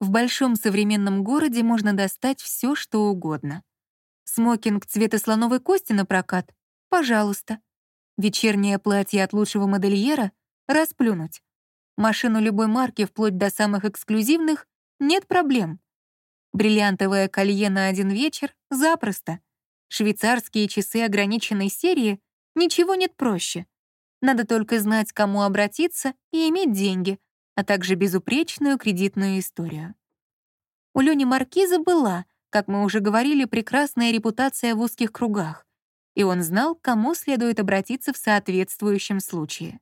В большом современном городе можно достать все, что угодно. Смокинг цвета слоновой кости на прокат? Пожалуйста. Вечернее платье от лучшего модельера? Расплюнуть. Машину любой марки, вплоть до самых эксклюзивных, нет проблем. Бриллиантовое колье на один вечер — запросто. Швейцарские часы ограниченной серии — ничего нет проще. Надо только знать, кому обратиться и иметь деньги, а также безупречную кредитную историю. У Лёни Маркиза была, как мы уже говорили, прекрасная репутация в узких кругах, и он знал, к кому следует обратиться в соответствующем случае.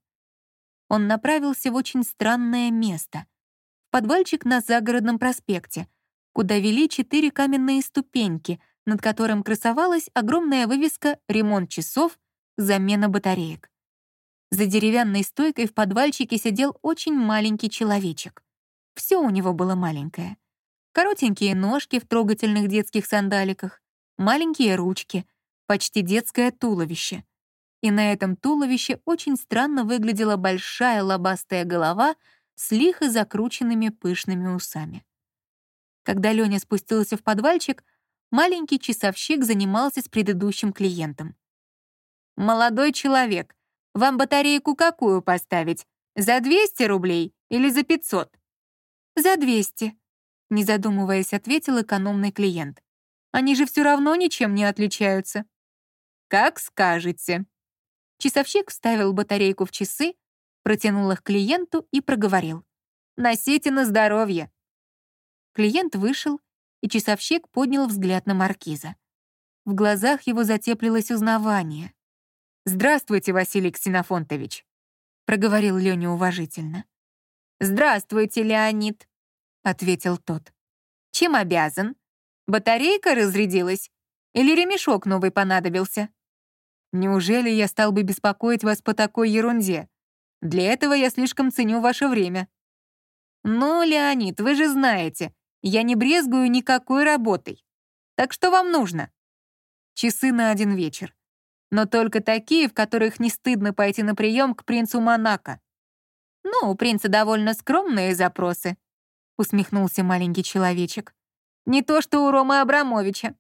Он направился в очень странное место — подвальчик на загородном проспекте, куда вели четыре каменные ступеньки, над которым красовалась огромная вывеска «Ремонт часов, замена батареек». За деревянной стойкой в подвальчике сидел очень маленький человечек. Все у него было маленькое — Коротенькие ножки в трогательных детских сандаликах, маленькие ручки, почти детское туловище. И на этом туловище очень странно выглядела большая лобастая голова с лихо закрученными пышными усами. Когда Лёня спустился в подвальчик, маленький часовщик занимался с предыдущим клиентом. «Молодой человек, вам батарейку какую поставить? За 200 рублей или за 500?» «За 200», не задумываясь, ответил экономный клиент. «Они же все равно ничем не отличаются». «Как скажете». Часовщик вставил батарейку в часы, протянул их клиенту и проговорил. «Носите на здоровье». Клиент вышел, и часовщик поднял взгляд на маркиза. В глазах его затеплилось узнавание. «Здравствуйте, Василий Ксенофонтович», — проговорил Лёня уважительно. «Здравствуйте, Леонид», — ответил тот. «Чем обязан? Батарейка разрядилась? Или ремешок новый понадобился?» «Неужели я стал бы беспокоить вас по такой ерунде? Для этого я слишком ценю ваше время». «Ну, Леонид, вы же знаете, я не брезгую никакой работой. Так что вам нужно?» «Часы на один вечер. Но только такие, в которых не стыдно пойти на прием к принцу Монако». «Ну, у принца довольно скромные запросы», усмехнулся маленький человечек. «Не то что у Ромы Абрамовича.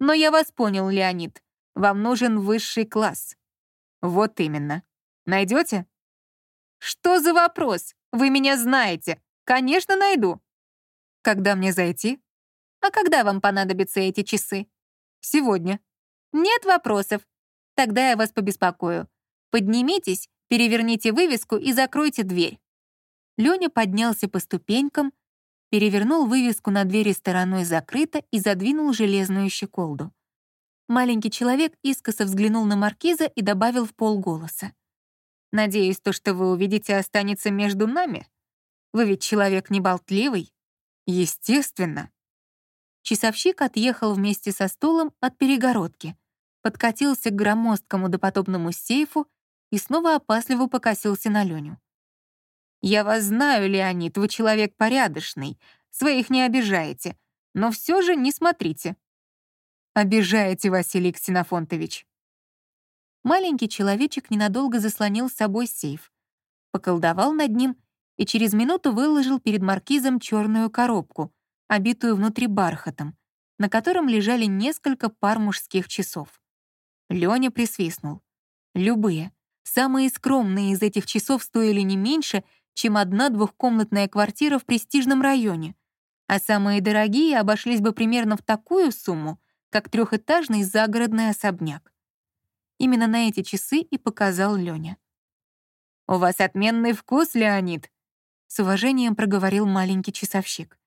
Но я вас понял, Леонид. Вам нужен высший класс». «Вот именно. Найдете? «Что за вопрос? Вы меня знаете. Конечно, найду». «Когда мне зайти?» «А когда вам понадобятся эти часы?» «Сегодня». «Нет вопросов. Тогда я вас побеспокою. Поднимитесь, переверните вывеску и закройте дверь». Лёня поднялся по ступенькам, перевернул вывеску на двери стороной закрыто и задвинул железную щеколду. Маленький человек искоса взглянул на маркиза и добавил в полголоса. «Надеюсь, то, что вы увидите, останется между нами? Вы ведь человек неболтливый?» «Естественно». Часовщик отъехал вместе со стулом от перегородки, подкатился к громоздкому допотопному сейфу и снова опасливо покосился на Леню. Я вас знаю, Леонид, вы человек порядочный, своих не обижаете, но все же не смотрите. Обижаете, Василий Ксенофонтович. Маленький человечек ненадолго заслонил с собой сейф, поколдовал над ним и через минуту выложил перед маркизом черную коробку, обитую внутри бархатом, на котором лежали несколько пар мужских часов. Лёня присвистнул. Любые, самые скромные из этих часов стоили не меньше — чем одна двухкомнатная квартира в престижном районе, а самые дорогие обошлись бы примерно в такую сумму, как трехэтажный загородный особняк. Именно на эти часы и показал Лёня. «У вас отменный вкус, Леонид», — с уважением проговорил маленький часовщик.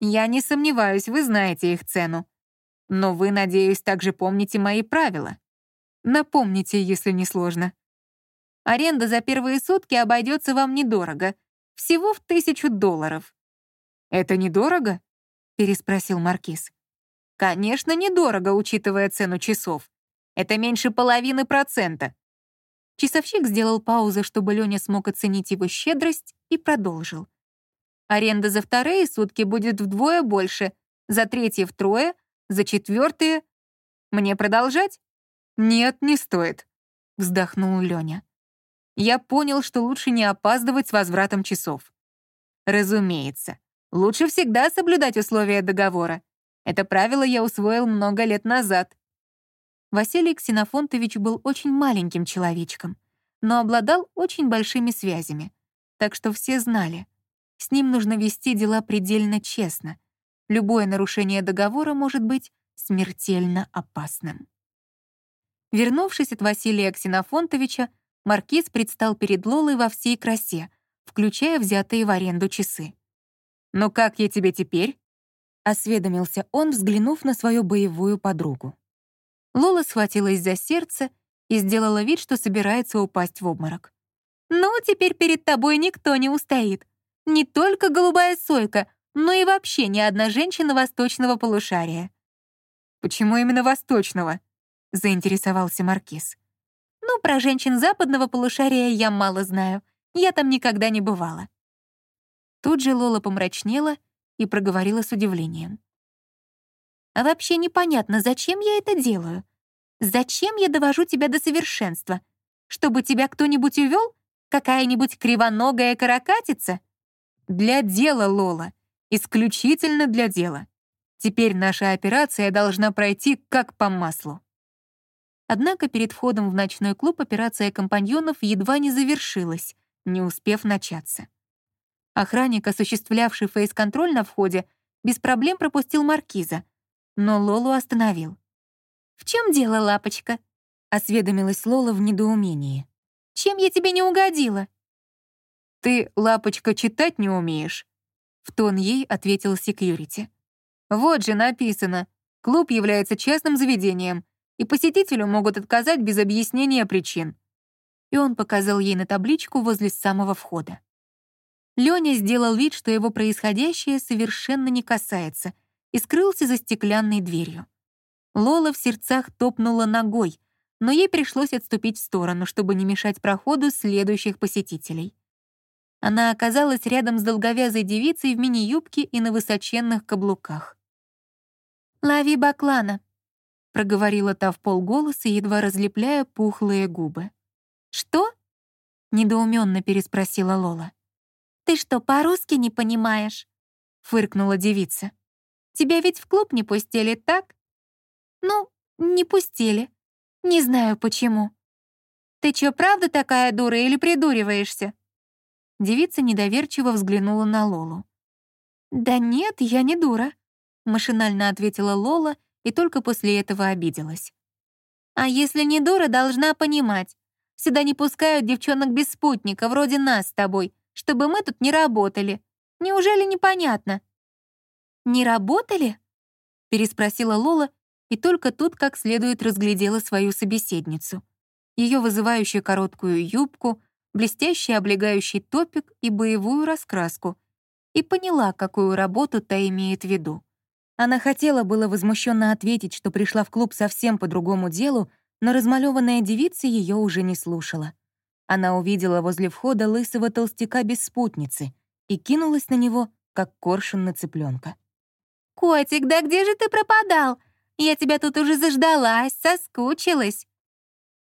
«Я не сомневаюсь, вы знаете их цену. Но вы, надеюсь, также помните мои правила. Напомните, если не сложно». Аренда за первые сутки обойдется вам недорого, всего в тысячу долларов». «Это недорого?» — переспросил Маркиз. «Конечно, недорого, учитывая цену часов. Это меньше половины процента». Часовщик сделал паузу, чтобы Лёня смог оценить его щедрость, и продолжил. «Аренда за вторые сутки будет вдвое больше, за третьи втрое, за четвертые. Мне продолжать?» «Нет, не стоит», — вздохнул Лёня я понял, что лучше не опаздывать с возвратом часов. Разумеется, Лучше всегда соблюдать условия договора. Это правило я усвоил много лет назад. Василий Ксенофонтович был очень маленьким человечком, но обладал очень большими связями, так что все знали, с ним нужно вести дела предельно честно. Любое нарушение договора может быть смертельно опасным. Вернувшись от Василия Ксенофонтовича, маркиз предстал перед Лолой во всей красе, включая взятые в аренду часы. «Ну как я тебе теперь?» — осведомился он, взглянув на свою боевую подругу. Лола схватилась за сердце и сделала вид, что собирается упасть в обморок. «Ну, теперь перед тобой никто не устоит. Не только голубая сойка, но и вообще ни одна женщина восточного полушария». «Почему именно восточного?» — заинтересовался Маркиз. «Ну, про женщин западного полушария я мало знаю. Я там никогда не бывала». Тут же Лола помрачнела и проговорила с удивлением. А вообще непонятно, зачем я это делаю? Зачем я довожу тебя до совершенства? Чтобы тебя кто-нибудь увел? Какая-нибудь кривоногая каракатица? Для дела, Лола. Исключительно для дела. Теперь наша операция должна пройти как по маслу. Однако перед входом в ночной клуб операция компаньонов едва не завершилась, не успев начаться. Охранник, осуществлявший фейс-контроль на входе, без проблем пропустил маркиза, но Лолу остановил. «В чем дело, лапочка?» — осведомилась Лола в недоумении. «Чем я тебе не угодила?» «Ты, лапочка, читать не умеешь», — в тон ей ответил секьюрити. «Вот же написано. Клуб является частным заведением, и посетителю могут отказать без объяснения причин». И он показал ей на табличку возле самого входа. Лёня сделал вид, что его происходящее совершенно не касается, и скрылся за стеклянной дверью. Лола в сердцах топнула ногой, но ей пришлось отступить в сторону, чтобы не мешать проходу следующих посетителей. Она оказалась рядом с долговязой девицей в мини-юбке и на высоченных каблуках. «Лови баклана», — проговорила та в полголоса, едва разлепляя пухлые губы. «Что?» — недоуменно переспросила Лола. «Ты что, по-русски не понимаешь?» — фыркнула девица. Тебя ведь в клуб не пустили, так? Ну, не пустили. Не знаю почему. Ты чё, правда такая дура или придуриваешься? Девица недоверчиво взглянула на Лолу. «Да нет, я не дура», — машинально ответила Лола и только после этого обиделась. «А если не дура, должна понимать. Сюда не пускают девчонок без спутника, вроде нас с тобой, чтобы мы тут не работали. Неужели непонятно?» «Не работали?» — переспросила Лола, и только тут как следует разглядела свою собеседницу. Ее вызывающую короткую юбку, блестящий облегающий топик и боевую раскраску, и поняла, какую работу та имеет в виду. Она хотела было возмущенно ответить, что пришла в клуб совсем по другому делу, но размалеванная девица ее уже не слушала. Она увидела возле входа лысого толстяка без спутницы и кинулась на него, как коршун на цыпленка. «Котик, да где же ты пропадал? Я тебя тут уже заждалась, соскучилась».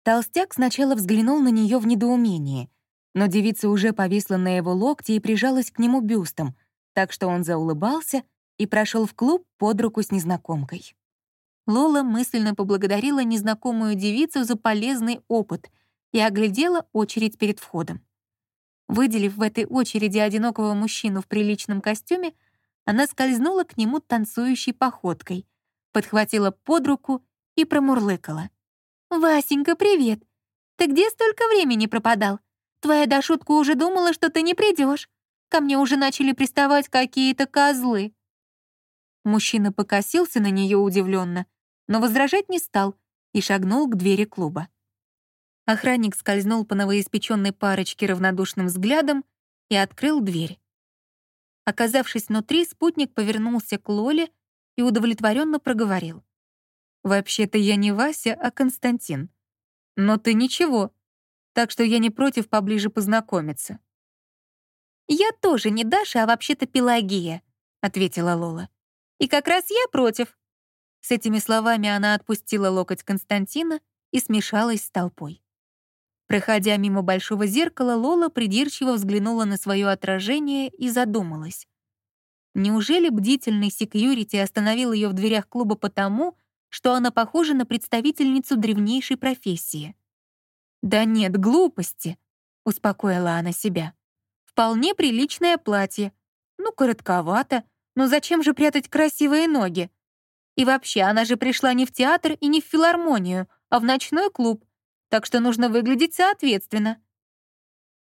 Толстяк сначала взглянул на нее в недоумении, но девица уже повисла на его локте и прижалась к нему бюстом, так что он заулыбался и прошел в клуб под руку с незнакомкой. Лола мысленно поблагодарила незнакомую девицу за полезный опыт и оглядела очередь перед входом. Выделив в этой очереди одинокого мужчину в приличном костюме, она скользнула к нему танцующей походкой, подхватила под руку и промурлыкала. «Васенька, привет! Ты где столько времени пропадал? Твоя Дашутка уже думала, что ты не придешь. Ко мне уже начали приставать какие-то козлы». Мужчина покосился на нее удивленно, но возражать не стал и шагнул к двери клуба. Охранник скользнул по новоиспеченной парочке равнодушным взглядом и открыл дверь. Оказавшись внутри, спутник повернулся к Лоле и удовлетворенно проговорил. «Вообще-то я не Вася, а Константин. Но ты ничего, так что я не против поближе познакомиться». «Я тоже не Даша, а вообще-то Пелагия», — ответила Лола. «И как раз я против». С этими словами она отпустила локоть Константина и смешалась с толпой. Проходя мимо большого зеркала, Лола придирчиво взглянула на свое отражение и задумалась. Неужели бдительный секьюрити остановил ее в дверях клуба потому, что она похожа на представительницу древнейшей профессии? «Да нет, глупости», — успокоила она себя. «Вполне приличное платье. Ну, коротковато, но зачем же прятать красивые ноги? И вообще, она же пришла не в театр и не в филармонию, а в ночной клуб, так что нужно выглядеть соответственно.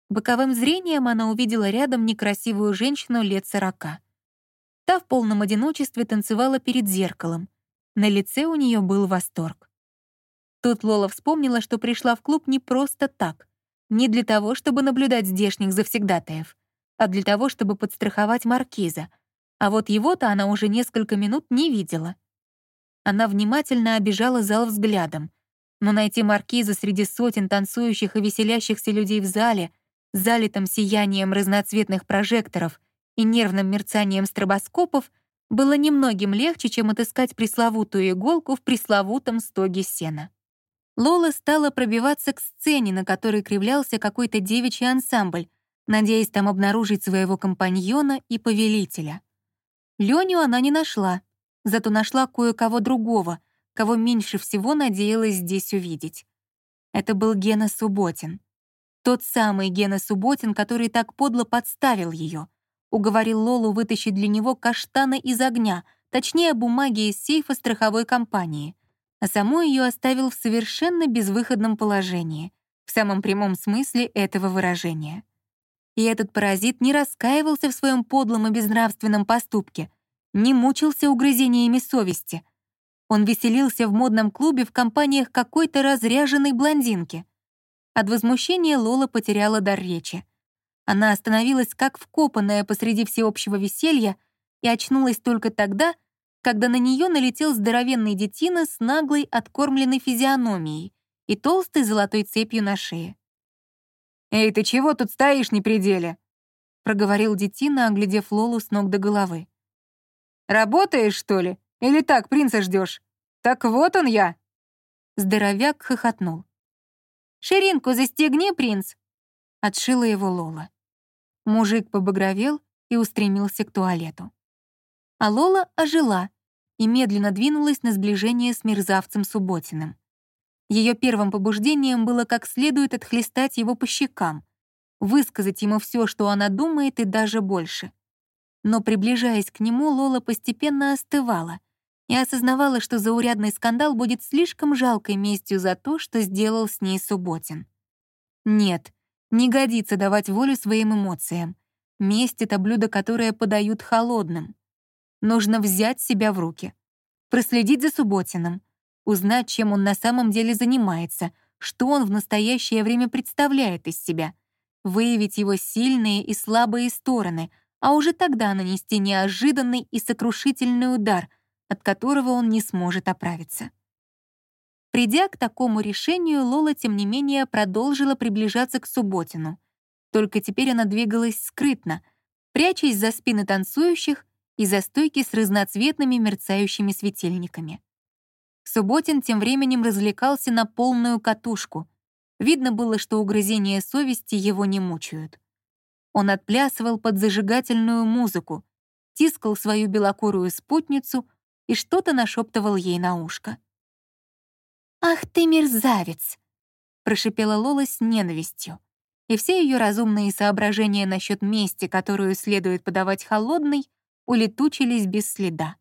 Боковым зрением она увидела рядом некрасивую женщину лет сорока. Та в полном одиночестве танцевала перед зеркалом. На лице у нее был восторг. Тут Лола вспомнила, что пришла в клуб не просто так, не для того, чтобы наблюдать здешних завсегдатаев, а для того, чтобы подстраховать маркиза, а вот его-то она уже несколько минут не видела. Она внимательно обижала зал взглядом, но найти маркиза среди сотен танцующих и веселящихся людей в зале, залитом сиянием разноцветных прожекторов и нервным мерцанием стробоскопов, было немногим легче, чем отыскать пресловутую иголку в пресловутом стоге сена. Лола стала пробиваться к сцене, на которой кривлялся какой-то девичий ансамбль, надеясь там обнаружить своего компаньона и повелителя. Леню она не нашла, зато нашла кое-кого другого, кого меньше всего надеялась здесь увидеть. Это был Гена Субботин. Тот самый Гена Субботин, который так подло подставил ее, уговорил Лолу вытащить для него каштаны из огня, точнее, бумаги из сейфа страховой компании, а саму ее оставил в совершенно безвыходном положении, в самом прямом смысле этого выражения. И этот паразит не раскаивался в своем подлом и безнравственном поступке, не мучился угрызениями совести. Он веселился в модном клубе в компаниях какой-то разряженной блондинки. От возмущения Лола потеряла дар речи. Она остановилась как вкопанная посреди всеобщего веселья и очнулась только тогда, когда на нее налетел здоровенный детина с наглой откормленной физиономией и толстой золотой цепью на шее. «Эй, ты чего тут стоишь не пределе?» — проговорил детина, оглядев Лолу с ног до головы. «Работаешь, что ли? Или так принца ждешь? Так вот он я!» Здоровяк хохотнул. «Ширинку застегни, принц!» — отшила его Лола. Мужик побагровел и устремился к туалету. А Лола ожила и медленно двинулась на сближение с мерзавцем Субботиным. Ее первым побуждением было как следует отхлестать его по щекам, высказать ему все, что она думает, и даже больше. Но, приближаясь к нему, Лола постепенно остывала и осознавала, что заурядный скандал будет слишком жалкой местью за то, что сделал с ней Субботин. Нет, не годится давать волю своим эмоциям. Месть — это блюдо, которое подают холодным. Нужно взять себя в руки, проследить за Субботиным, узнать, чем он на самом деле занимается, что он в настоящее время представляет из себя, выявить его сильные и слабые стороны, а уже тогда нанести неожиданный и сокрушительный удар, от которого он не сможет оправиться. Придя к такому решению, Лола, тем не менее, продолжила приближаться к Субботину. Только теперь она двигалась скрытно, прячась за спины танцующих и за стойки с разноцветными мерцающими светильниками. Субботин тем временем развлекался на полную катушку. Видно было, что угрызения совести его не мучают. Он отплясывал под зажигательную музыку, тискал свою белокурую спутницу и что-то нашептывал ей на ушко. «Ах ты мерзавец!» — прошипела Лола с ненавистью. И все ее разумные соображения насчет мести, которую следует подавать холодной, улетучились без следа.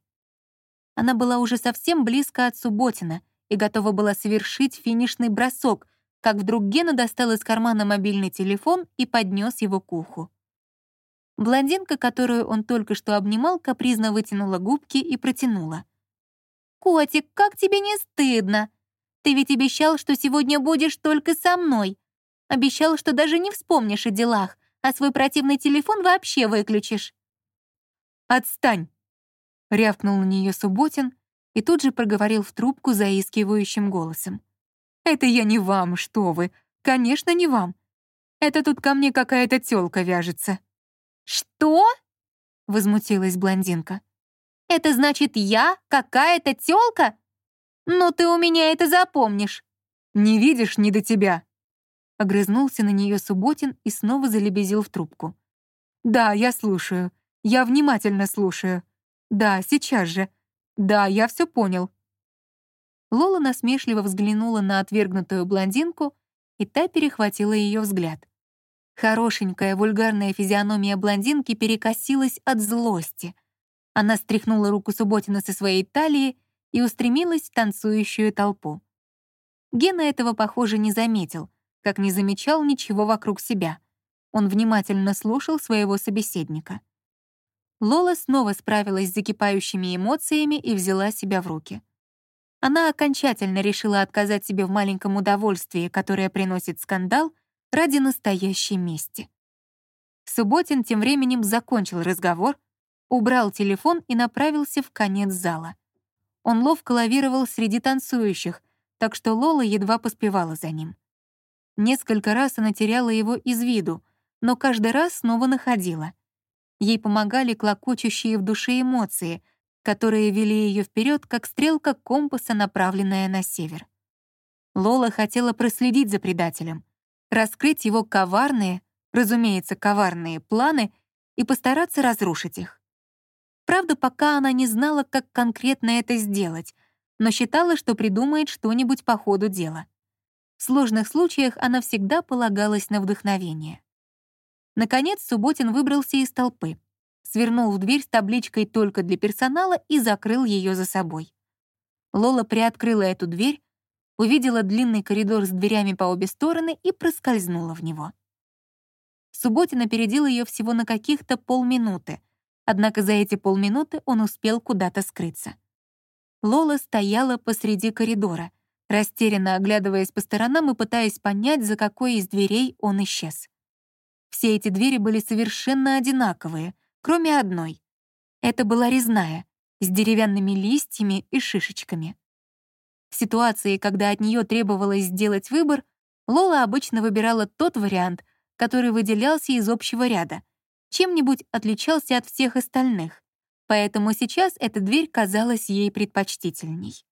Она была уже совсем близко от Субботина и готова была совершить финишный бросок, как вдруг Гена достал из кармана мобильный телефон и поднес его к уху. Блондинка, которую он только что обнимал, капризно вытянула губки и протянула. «Котик, как тебе не стыдно? Ты ведь обещал, что сегодня будешь только со мной. Обещал, что даже не вспомнишь о делах, а свой противный телефон вообще выключишь». «Отстань!» Рявкнул на нее Субботин и тут же проговорил в трубку заискивающим голосом. «Это я не вам, что вы! Конечно, не вам! Это тут ко мне какая-то тёлка вяжется». «Что?» — возмутилась блондинка. «Это значит, я какая-то тёлка? Ну ты у меня это запомнишь». «Не видишь, не до тебя». Огрызнулся на нее Субботин и снова залебезил в трубку. «Да, я слушаю. Я внимательно слушаю. Да, сейчас же. Да, я все понял. Лола насмешливо взглянула на отвергнутую блондинку, и та перехватила ее взгляд. Хорошенькая вульгарная физиономия блондинки перекосилась от злости. Она стряхнула руку Субботина со своей талии и устремилась в танцующую толпу. Гена этого, похоже, не заметил, как не замечал ничего вокруг себя. Он внимательно слушал своего собеседника. Лола снова справилась с закипающими эмоциями и взяла себя в руки. Она окончательно решила отказать себе в маленьком удовольствии, которое приносит скандал, ради настоящей мести. Субботин тем временем закончил разговор, убрал телефон и направился в конец зала. Он ловко лавировал среди танцующих, так что Лола едва поспевала за ним. Несколько раз она теряла его из виду, но каждый раз снова находила. Ей помогали клокочущие в душе эмоции, которые вели ее вперед, как стрелка компаса, направленная на север. Лола хотела проследить за предателем, раскрыть его коварные, разумеется, коварные планы и постараться разрушить их. Правда, пока она не знала, как конкретно это сделать, но считала, что придумает что-нибудь по ходу дела. В сложных случаях она всегда полагалась на вдохновение. Наконец Субботин выбрался из толпы, свернул в дверь с табличкой «Только для персонала» и закрыл ее за собой. Лола приоткрыла эту дверь, увидела длинный коридор с дверями по обе стороны и проскользнула в него. Субботин опередил ее всего на каких-то полминуты — Однако за эти полминуты он успел куда-то скрыться. Лола стояла посреди коридора, растерянно оглядываясь по сторонам и пытаясь понять, за какой из дверей он исчез. Все эти двери были совершенно одинаковые, кроме одной. Это была резная, с деревянными листьями и шишечками. В ситуации, когда от нее требовалось сделать выбор, Лола обычно выбирала тот вариант, который выделялся из общего ряда — чем-нибудь отличался от всех остальных, поэтому сейчас эта дверь казалась ей предпочтительней.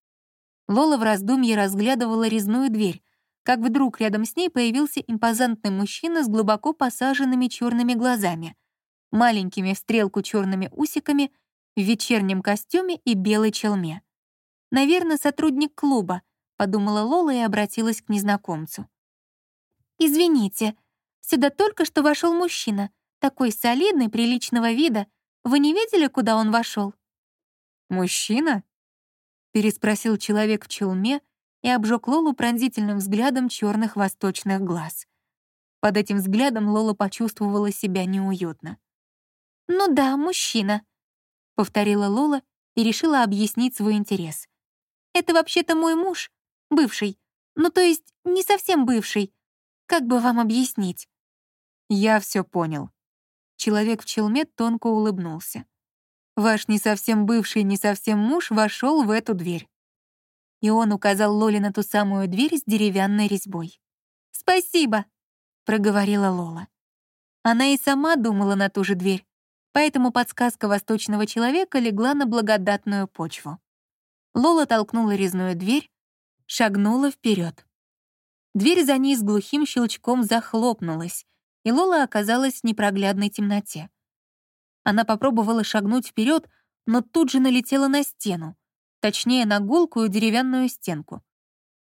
Лола в раздумье разглядывала резную дверь, как вдруг рядом с ней появился импозантный мужчина с глубоко посаженными черными глазами, маленькими в стрелку черными усиками, в вечернем костюме и белой челме. «Наверное, сотрудник клуба», — подумала Лола и обратилась к незнакомцу. «Извините, сюда только что вошел мужчина. Такой солидный, приличного вида. Вы не видели, куда он вошел? «Мужчина?» — переспросил человек в челме и обжег Лолу пронзительным взглядом черных восточных глаз. Под этим взглядом Лола почувствовала себя неуютно. «Ну да, мужчина», — повторила Лола и решила объяснить свой интерес. «Это вообще-то мой муж, бывший, ну то есть не совсем бывший. Как бы вам объяснить?» «Я все понял», Человек в челме тонко улыбнулся. «Ваш не совсем бывший, не совсем муж вошел в эту дверь». И он указал Лоле на ту самую дверь с деревянной резьбой. «Спасибо», — проговорила Лола. Она и сама думала на ту же дверь, поэтому подсказка восточного человека легла на благодатную почву. Лола толкнула резную дверь, шагнула вперед. Дверь за ней с глухим щелчком захлопнулась, и Лола оказалась в непроглядной темноте. Она попробовала шагнуть вперед, но тут же налетела на стену, точнее, на гулкую деревянную стенку.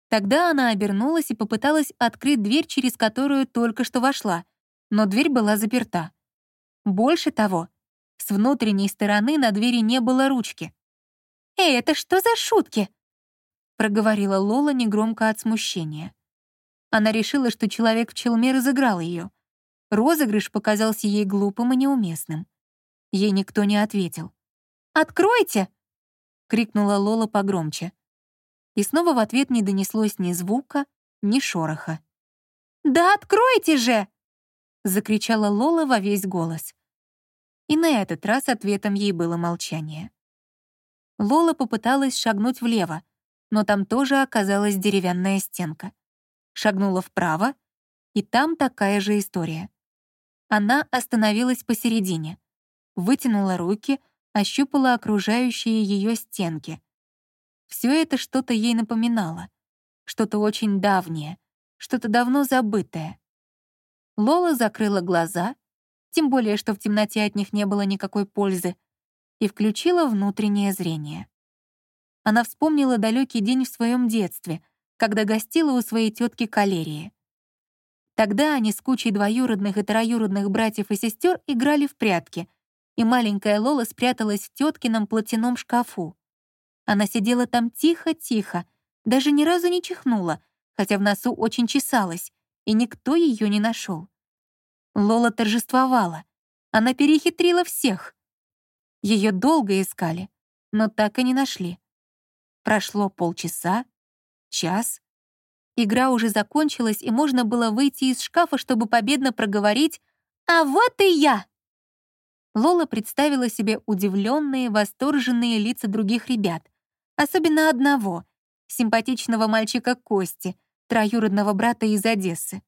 Тогда она обернулась и попыталась открыть дверь, через которую только что вошла, но дверь была заперта. Больше того, с внутренней стороны на двери не было ручки. «Эй, это что за шутки?» проговорила Лола негромко от смущения. Она решила, что человек в челме разыграл ее. Розыгрыш показался ей глупым и неуместным. Ей никто не ответил. «Откройте!» — крикнула Лола погромче. И снова в ответ не донеслось ни звука, ни шороха. «Да откройте же!» — закричала Лола во весь голос. И на этот раз ответом ей было молчание. Лола попыталась шагнуть влево, но там тоже оказалась деревянная стенка. Шагнула вправо, и там такая же история. Она остановилась посередине, вытянула руки, ощупала окружающие ее стенки. Все это что-то ей напоминало, что-то очень давнее, что-то давно забытое. Лола закрыла глаза, тем более, что в темноте от них не было никакой пользы, и включила внутреннее зрение. Она вспомнила далекий день в своем детстве, когда гостила у своей тетки Калерии. Тогда они с кучей двоюродных и троюродных братьев и сестер играли в прятки, и маленькая Лола спряталась в теткином платяном шкафу. Она сидела там тихо-тихо, даже ни разу не чихнула, хотя в носу очень чесалась, и никто ее не нашел. Лола торжествовала. Она перехитрила всех. Ее долго искали, но так и не нашли. Прошло полчаса, час. Игра уже закончилась, и можно было выйти из шкафа, чтобы победно проговорить «А вот и я!». Лола представила себе удивленные, восторженные лица других ребят, особенно одного, симпатичного мальчика Кости, троюродного брата из Одессы.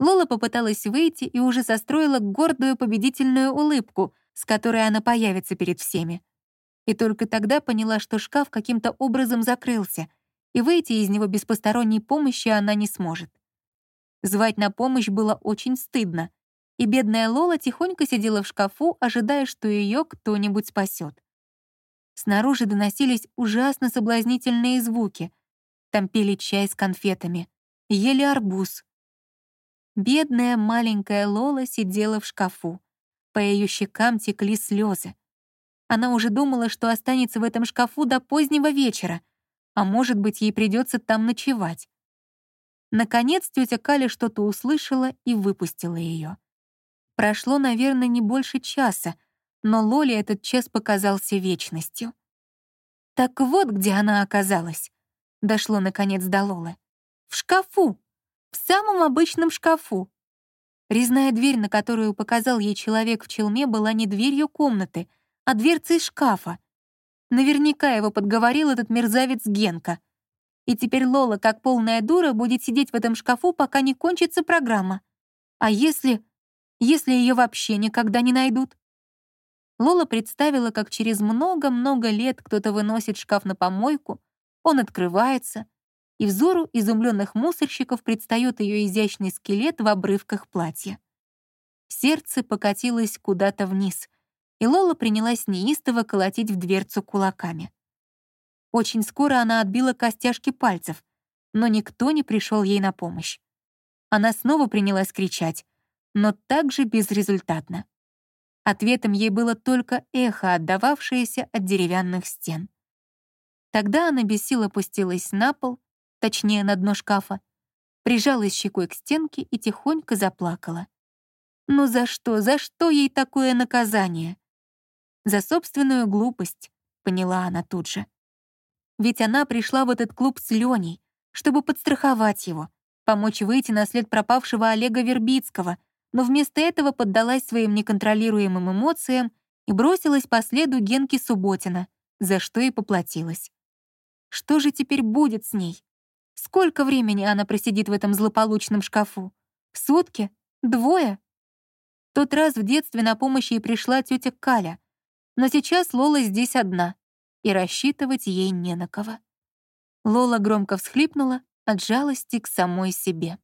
Лола попыталась выйти и уже состроила гордую победительную улыбку, с которой она появится перед всеми. И только тогда поняла, что шкаф каким-то образом закрылся, и выйти из него без посторонней помощи она не сможет. Звать на помощь было очень стыдно, и бедная Лола тихонько сидела в шкафу, ожидая, что ее кто-нибудь спасет. Снаружи доносились ужасно соблазнительные звуки. Там пили чай с конфетами, ели арбуз, Бедная маленькая Лола сидела в шкафу. По ее щекам текли слезы. Она уже думала, что останется в этом шкафу до позднего вечера, а может быть, ей придется там ночевать. Наконец тетя Каля что-то услышала и выпустила ее. Прошло, наверное, не больше часа, но Лоле этот час показался вечностью. Так вот, где она оказалась. Дошло, наконец, до Лолы. В шкафу! В самом обычном шкафу. Резная дверь, на которую показал ей человек в челме, была не дверью комнаты, а дверцей шкафа. Наверняка его подговорил этот мерзавец Генка. И теперь Лола, как полная дура, будет сидеть в этом шкафу, пока не кончится программа. А если... если ее вообще никогда не найдут? Лола представила, как через много-много лет кто-то выносит шкаф на помойку, он открывается, и взору изумленных мусорщиков предстает ее изящный скелет в обрывках платья. Сердце покатилось куда-то вниз, и Лола принялась неистово колотить в дверцу кулаками. Очень скоро она отбила костяшки пальцев, но никто не пришел ей на помощь. Она снова принялась кричать, но также безрезультатно. Ответом ей было только эхо, отдававшееся от деревянных стен. Тогда она без сил опустилась на пол точнее, на дно шкафа, прижалась щекой к стенке и тихонько заплакала. Ну за что, за что ей такое наказание? За собственную глупость, поняла она тут же. Ведь она пришла в этот клуб с Леней, чтобы подстраховать его, помочь выйти на след пропавшего Олега Вербицкого, но вместо этого поддалась своим неконтролируемым эмоциям и бросилась по следу Генки Субботина, за что и поплатилась. Что же теперь будет с ней? Сколько времени она просидит в этом злополучном шкафу? Сутки? Двое? Тот раз в детстве на помощь ей пришла тетя Каля, но сейчас Лола здесь одна, и рассчитывать ей не на кого. Лола громко всхлипнула от жалости к самой себе.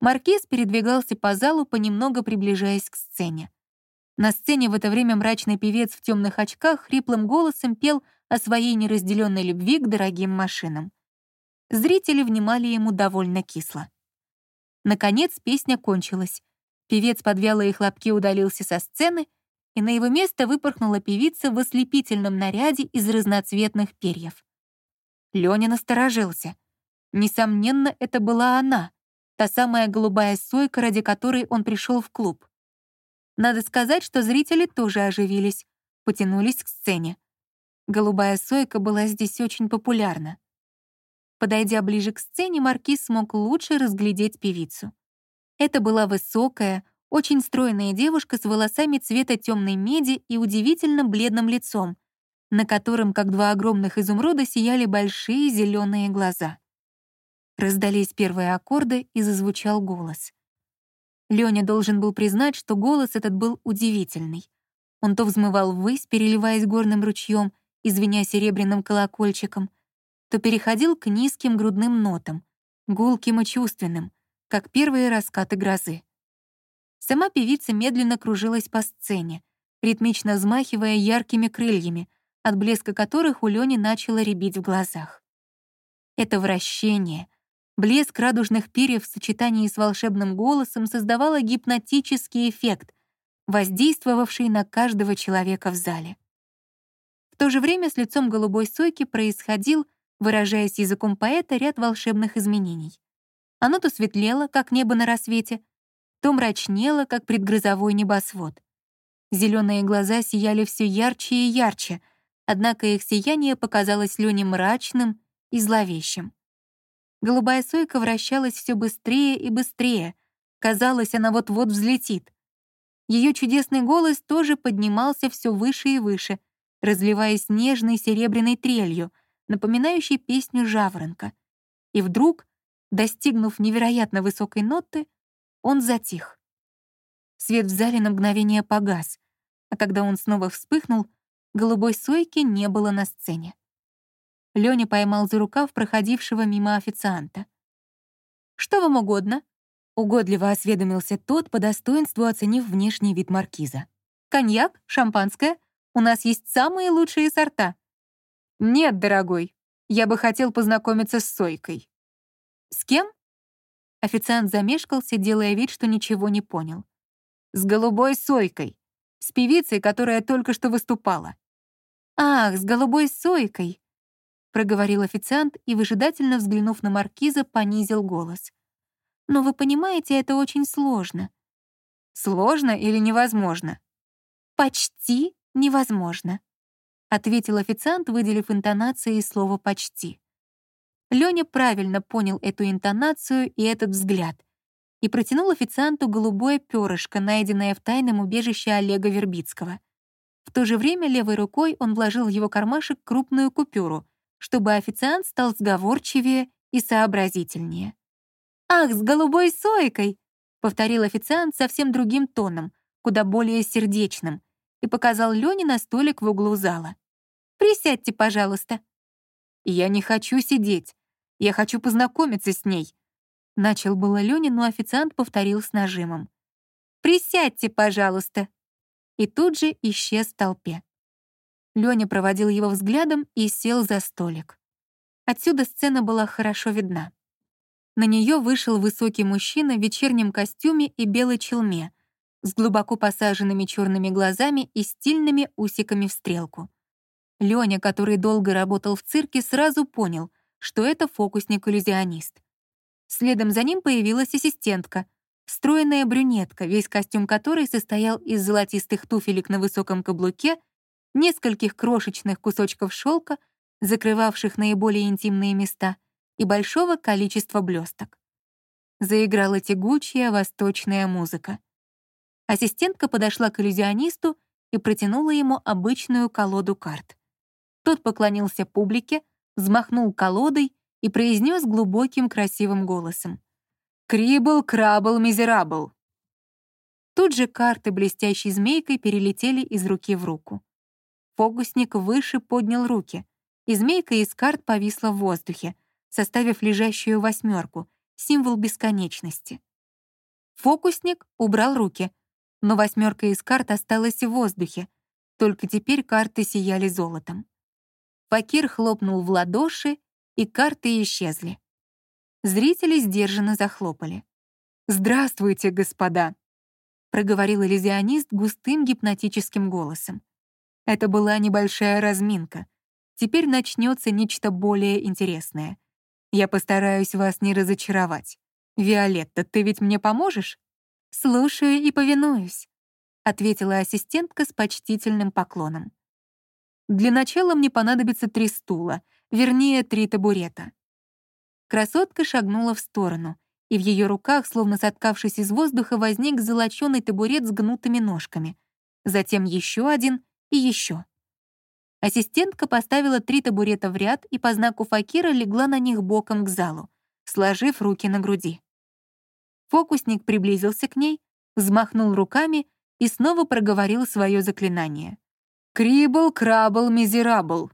Маркиз передвигался по залу, понемногу приближаясь к сцене. На сцене в это время мрачный певец в темных очках хриплым голосом пел о своей неразделенной любви к дорогим машинам. Зрители внимали ему довольно кисло. Наконец песня кончилась. Певец под вялые хлопки удалился со сцены, и на его место выпорхнула певица в ослепительном наряде из разноцветных перьев. Лёня насторожился. Несомненно, это была она, та самая голубая сойка, ради которой он пришел в клуб. Надо сказать, что зрители тоже оживились, потянулись к сцене. Голубая сойка была здесь очень популярна. Подойдя ближе к сцене, Маркиз смог лучше разглядеть певицу. Это была высокая, очень стройная девушка с волосами цвета темной меди и удивительно бледным лицом, на котором, как два огромных изумруда, сияли большие зеленые глаза. Раздались первые аккорды, и зазвучал голос. Лёня должен был признать, что голос этот был удивительный. Он то взмывал ввысь, переливаясь горным ручьем, извиня серебряным колокольчиком, то переходил к низким грудным нотам, гулким и чувственным, как первые раскаты грозы. Сама певица медленно кружилась по сцене, ритмично взмахивая яркими крыльями, от блеска которых у Лёни начало рябить в глазах. Это вращение, блеск радужных перьев в сочетании с волшебным голосом создавало гипнотический эффект, воздействовавший на каждого человека в зале. В то же время с лицом голубой сойки происходил, выражаясь языком поэта, ряд волшебных изменений. Оно то светлело, как небо на рассвете, то мрачнело, как предгрозовой небосвод. Зеленые глаза сияли все ярче и ярче, однако их сияние показалось Лене мрачным и зловещим. Голубая сойка вращалась все быстрее и быстрее. Казалось, она вот-вот взлетит. Ее чудесный голос тоже поднимался все выше и выше, разливаясь нежной серебряной трелью, напоминающей песню жаворонка. И вдруг, достигнув невероятно высокой ноты, он затих. Свет в зале на мгновение погас, а когда он снова вспыхнул, голубой сойки не было на сцене. Лёня поймал за рукав проходившего мимо официанта. «Что вам угодно?» — угодливо осведомился тот, по достоинству оценив внешний вид маркиза. «Коньяк? Шампанское? У нас есть самые лучшие сорта». «Нет, дорогой, я бы хотел познакомиться с Сойкой». «С кем?» Официант замешкался, делая вид, что ничего не понял. «С голубой сойкой. С певицей, которая только что выступала». «Ах, с голубой сойкой», — проговорил официант и, выжидательно взглянув на маркиза, понизил голос. «Но вы понимаете, это очень сложно». «Сложно или невозможно?» «Почти невозможно», — ответил официант, выделив интонацией слово «почти». Лёня правильно понял эту интонацию и этот взгляд и протянул официанту голубое перышко, найденное в тайном убежище Олега Вербицкого. В то же время левой рукой он вложил в его кармашек крупную купюру, чтобы официант стал сговорчивее и сообразительнее. «Ах, с голубой сойкой!» — повторил официант совсем другим тоном, куда более сердечным, и показал Лёне на столик в углу зала. «Присядьте, пожалуйста». «Я не хочу сидеть. Я хочу познакомиться с ней». Начал было Лёня, но официант повторил с нажимом. «Присядьте, пожалуйста». И тут же исчез в толпе. Лёня проводил его взглядом и сел за столик. Отсюда сцена была хорошо видна. На неё вышел высокий мужчина в вечернем костюме и белой челме, с глубоко посаженными чёрными глазами и стильными усиками в стрелку. Лёня, который долго работал в цирке, сразу понял, что это фокусник-иллюзионист. Следом за ним появилась ассистентка, стройная брюнетка, весь костюм которой состоял из золотистых туфелек на высоком каблуке, нескольких крошечных кусочков шелка, закрывавших наиболее интимные места, и большого количества блесток. Заиграла тягучая восточная музыка. Ассистентка подошла к иллюзионисту и протянула ему обычную колоду карт. Тот поклонился публике, взмахнул колодой и произнес глубоким красивым голосом. «Крибл, крабл, мизерабл». Тут же карты блестящей змейкой перелетели из руки в руку. Фокусник выше поднял руки, и змейка из карт повисла в воздухе, составив лежащую восьмерку, символ бесконечности. Фокусник убрал руки, но восьмерка из карт осталась в воздухе, только теперь карты сияли золотом. Факир хлопнул в ладоши, и карты исчезли. Зрители сдержанно захлопали. «Здравствуйте, господа!» — проговорил иллюзионист густым гипнотическим голосом. Это была небольшая разминка. Теперь начнется нечто более интересное. Я постараюсь вас не разочаровать. Виолетта, ты ведь мне поможешь? «Слушаю и повинуюсь», — ответила ассистентка с почтительным поклоном. Для начала мне понадобится три стула, вернее, три табурета. Красотка шагнула в сторону, и в ее руках, словно соткавшись из воздуха, возник золоченый табурет с гнутыми ножками. Затем еще один и еще. Ассистентка поставила три табурета в ряд и по знаку факира легла на них боком к залу, сложив руки на груди. Фокусник приблизился к ней, взмахнул руками и снова проговорил свое заклинание. «Крибл, крабл, мизерабл».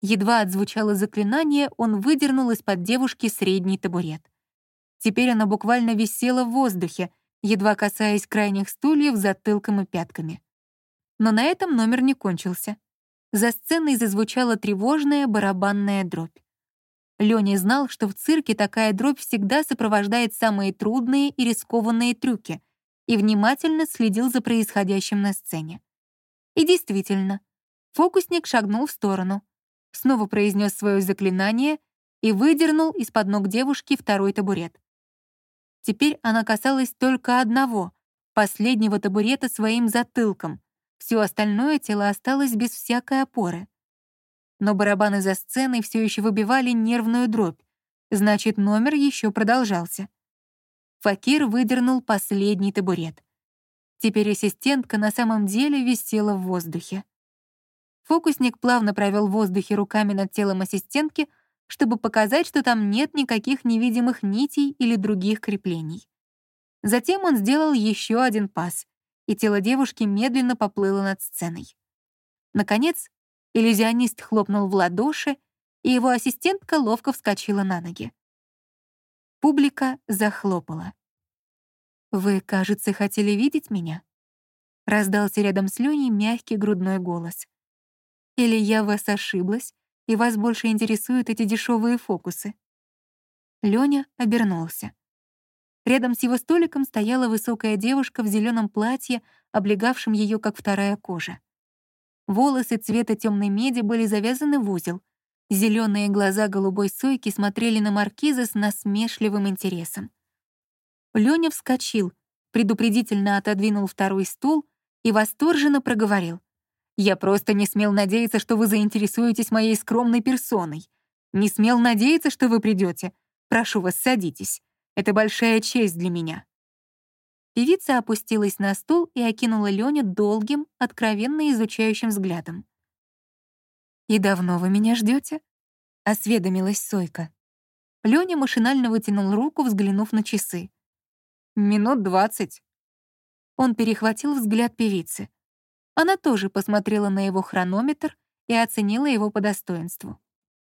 Едва отзвучало заклинание, он выдернул из-под девушки средний табурет. Теперь она буквально висела в воздухе, едва касаясь крайних стульев затылком и пятками. Но на этом номер не кончился. За сценой зазвучала тревожная барабанная дробь. Лёня знал, что в цирке такая дробь всегда сопровождает самые трудные и рискованные трюки, и внимательно следил за происходящим на сцене. И действительно, фокусник шагнул в сторону, снова произнес свое заклинание и выдернул из-под ног девушки второй табурет. Теперь она касалась только одного, последнего табурета своим затылком. Все остальное тело осталось без всякой опоры но барабаны за сценой все еще выбивали нервную дробь, значит, номер еще продолжался. Факир выдернул последний табурет. Теперь ассистентка на самом деле висела в воздухе. Фокусник плавно провел в воздухе руками над телом ассистентки, чтобы показать, что там нет никаких невидимых нитей или других креплений. Затем он сделал еще один пас, и тело девушки медленно поплыло над сценой. Наконец, Иллюзионист хлопнул в ладоши, и его ассистентка ловко вскочила на ноги. Публика захлопала. «Вы, кажется, хотели видеть меня?» Раздался рядом с Лёней мягкий грудной голос. «Или я вас ошиблась, и вас больше интересуют эти дешевые фокусы?» Лёня обернулся. Рядом с его столиком стояла высокая девушка в зеленом платье, облегавшем ее как вторая кожа. Волосы цвета темной меди были завязаны в узел. Зеленые глаза голубой сойки смотрели на маркиза с насмешливым интересом. Лёня вскочил, предупредительно отодвинул второй стул и восторженно проговорил. «Я просто не смел надеяться, что вы заинтересуетесь моей скромной персоной. Не смел надеяться, что вы придете. Прошу вас, садитесь. Это большая честь для меня». Певица опустилась на стул и окинула Леню долгим, откровенно изучающим взглядом. «И давно вы меня ждете? осведомилась Сойка. Лёня машинально вытянул руку, взглянув на часы. «Минут двадцать». Он перехватил взгляд певицы. Она тоже посмотрела на его хронометр и оценила его по достоинству.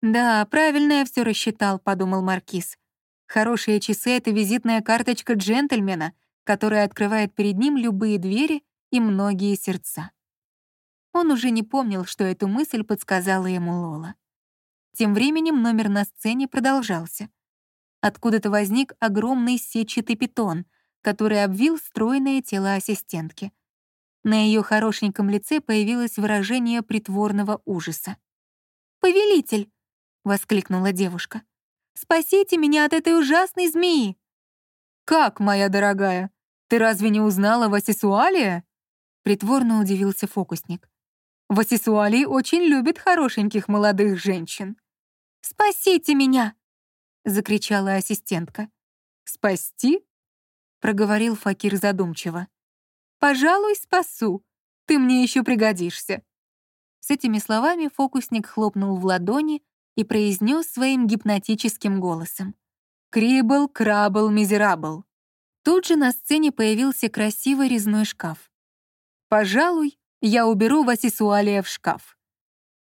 «Да, правильно я все рассчитал», — подумал Маркиз. «Хорошие часы — это визитная карточка джентльмена, которая открывает перед ним любые двери и многие сердца. Он уже не помнил, что эту мысль подсказала ему Лола. Тем временем номер на сцене продолжался. Откуда-то возник огромный сетчатый питон, который обвил стройное тело ассистентки. На ее хорошеньком лице появилось выражение притворного ужаса. «Повелитель!» — воскликнула девушка. «Спасите меня от этой ужасной змеи!» «Как, моя дорогая? Ты разве не узнала Васисуалия?» Притворно удивился фокусник. «Васисуалий очень любит хорошеньких молодых женщин». «Спасите меня!» — закричала ассистентка. «Спасти?» — проговорил Факир задумчиво. «Пожалуй, спасу. Ты мне еще пригодишься». С этими словами фокусник хлопнул в ладони и произнес своим гипнотическим голосом. «Крибл, крабл, мизерабл». Тут же на сцене появился красивый резной шкаф. «Пожалуй, я уберу Васисуалия в шкаф».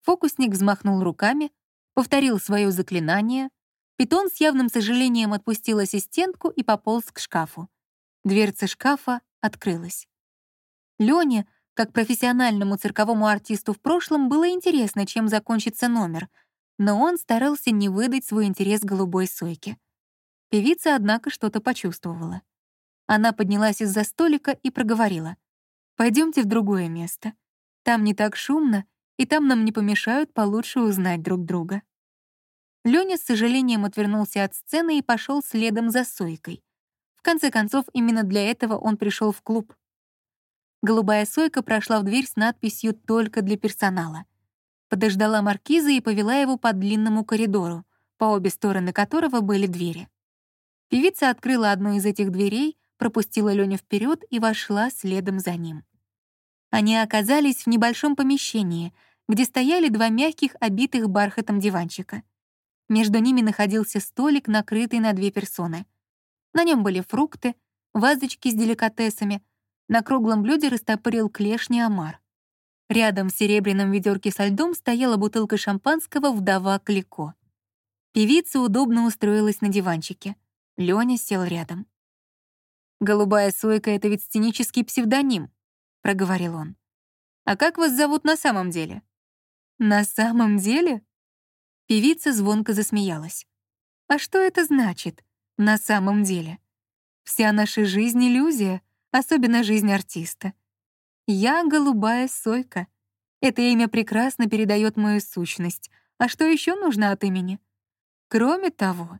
Фокусник взмахнул руками, повторил свое заклинание. Питон с явным сожалением отпустил ассистентку и пополз к шкафу. Дверца шкафа открылась. Лёне, как профессиональному цирковому артисту в прошлом, было интересно, чем закончится номер, но он старался не выдать свой интерес голубой сойке. Певица, однако, что-то почувствовала. Она поднялась из-за столика и проговорила. Пойдемте в другое место. Там не так шумно, и там нам не помешают получше узнать друг друга». Лёня с сожалением отвернулся от сцены и пошел следом за Сойкой. В конце концов, именно для этого он пришел в клуб. Голубая Сойка прошла в дверь с надписью «Только для персонала». Подождала маркиза и повела его по длинному коридору, по обе стороны которого были двери. Певица открыла одну из этих дверей, пропустила Лёню вперед и вошла следом за ним. Они оказались в небольшом помещении, где стояли два мягких, обитых бархатом диванчика. Между ними находился столик, накрытый на две персоны. На нем были фрукты, вазочки с деликатесами. На круглом блюде растопырил клешни омар. Рядом в серебряном ведерке со льдом стояла бутылка шампанского «Вдова Клико». Певица удобно устроилась на диванчике — Лёня сел рядом. «Голубая сойка — это ведь сценический псевдоним», — проговорил он. «А как вас зовут на самом деле?» «На самом деле?» Певица звонко засмеялась. «А что это значит, на самом деле? Вся наша жизнь — иллюзия, особенно жизнь артиста. Я — голубая сойка. Это имя прекрасно передает мою сущность. А что еще нужно от имени? Кроме того,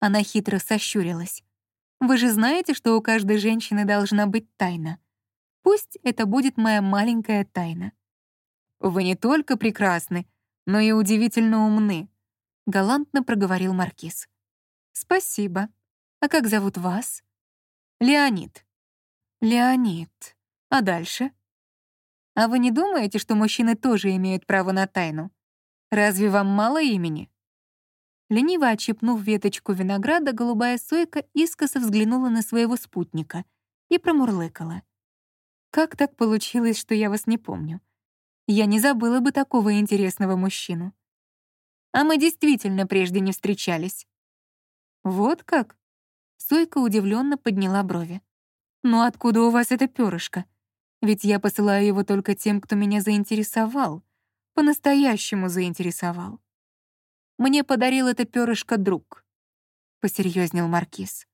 она хитро сощурилась. Вы же знаете, что у каждой женщины должна быть тайна. Пусть это будет моя маленькая тайна. Вы не только прекрасны, но и удивительно умны, галантно проговорил маркиз. Спасибо. А как зовут вас? Леонид. Леонид. А дальше? А вы не думаете, что мужчины тоже имеют право на тайну? Разве вам мало имени? Лениво отщипнув веточку винограда, голубая сойка искоса взглянула на своего спутника и промурлыкала. «Как так получилось, что я вас не помню? Я не забыла бы такого интересного мужчину. А мы действительно прежде не встречались». «Вот как?» Сойка удивленно подняла брови. «Но откуда у вас это перышко? Ведь я посылаю его только тем, кто меня заинтересовал, по-настоящему заинтересовал». Мне подарил это перышко друг», — посерьезнел Маркиз.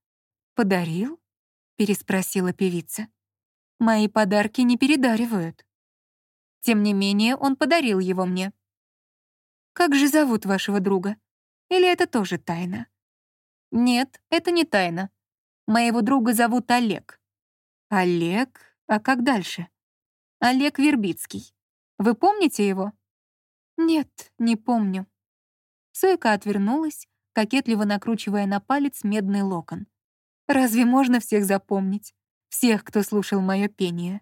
«Подарил?» — переспросила певица. «Мои подарки не передаривают». Тем не менее, он подарил его мне. «Как же зовут вашего друга? Или это тоже тайна?» «Нет, это не тайна. Моего друга зовут Олег». «Олег? А как дальше?» «Олег Вербицкий. Вы помните его?» «Нет, не помню», Сойка отвернулась, кокетливо накручивая на палец медный локон. «Разве можно всех запомнить? Всех, кто слушал мое пение?»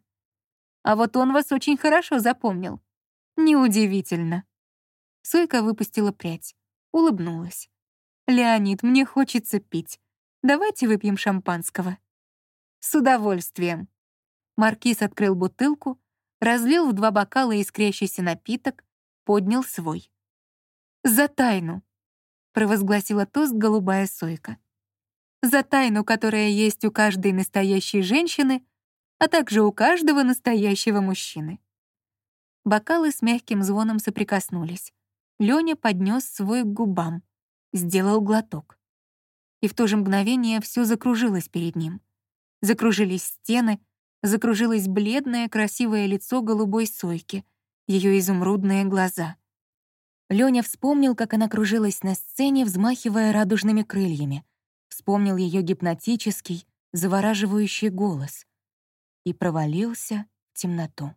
«А вот он вас очень хорошо запомнил». «Неудивительно». Сойка выпустила прядь, улыбнулась. «Леонид, мне хочется пить. Давайте выпьем шампанского». «С удовольствием». Маркиз открыл бутылку, разлил в два бокала искрящийся напиток, поднял свой. «За тайну!» — провозгласила тост голубая сойка. «За тайну, которая есть у каждой настоящей женщины, а также у каждого настоящего мужчины». Бокалы с мягким звоном соприкоснулись. Лёня поднес свой к губам, сделал глоток. И в то же мгновение все закружилось перед ним. Закружились стены, закружилось бледное красивое лицо голубой сойки, ее изумрудные глаза — Лёня вспомнил, как она кружилась на сцене, взмахивая радужными крыльями. Вспомнил её гипнотический, завораживающий голос. И провалился в темноту.